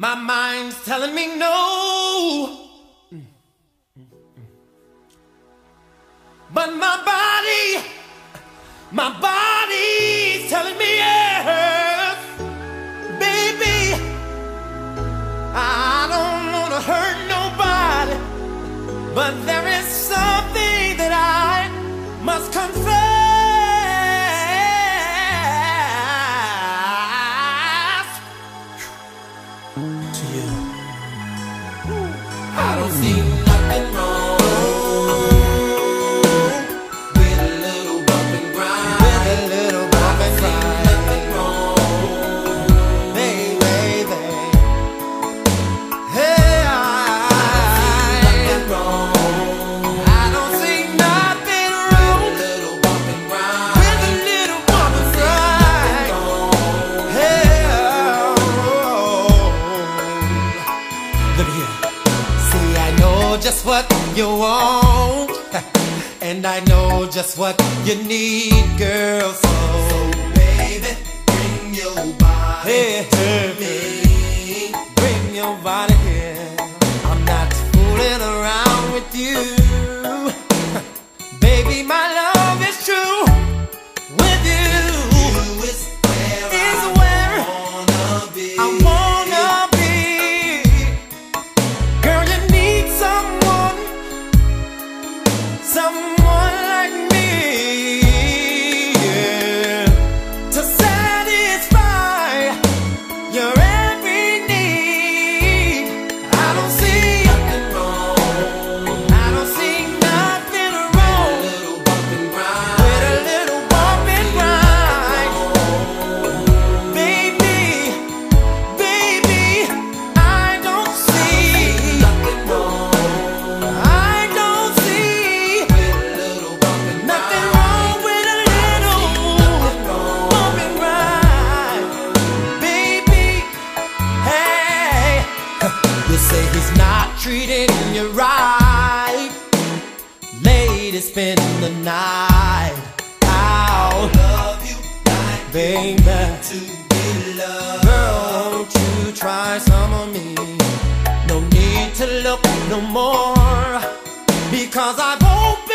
My mind's telling me no. But my body, my see know just what you want, and I know just what you need, girl. So, baby, bring your body to me. Bring your body here. I'm not fooling around with you, spend the night out. Love you like baby. To be loved. Girl, won't you try some of me? No need to look no more. Because I've opened.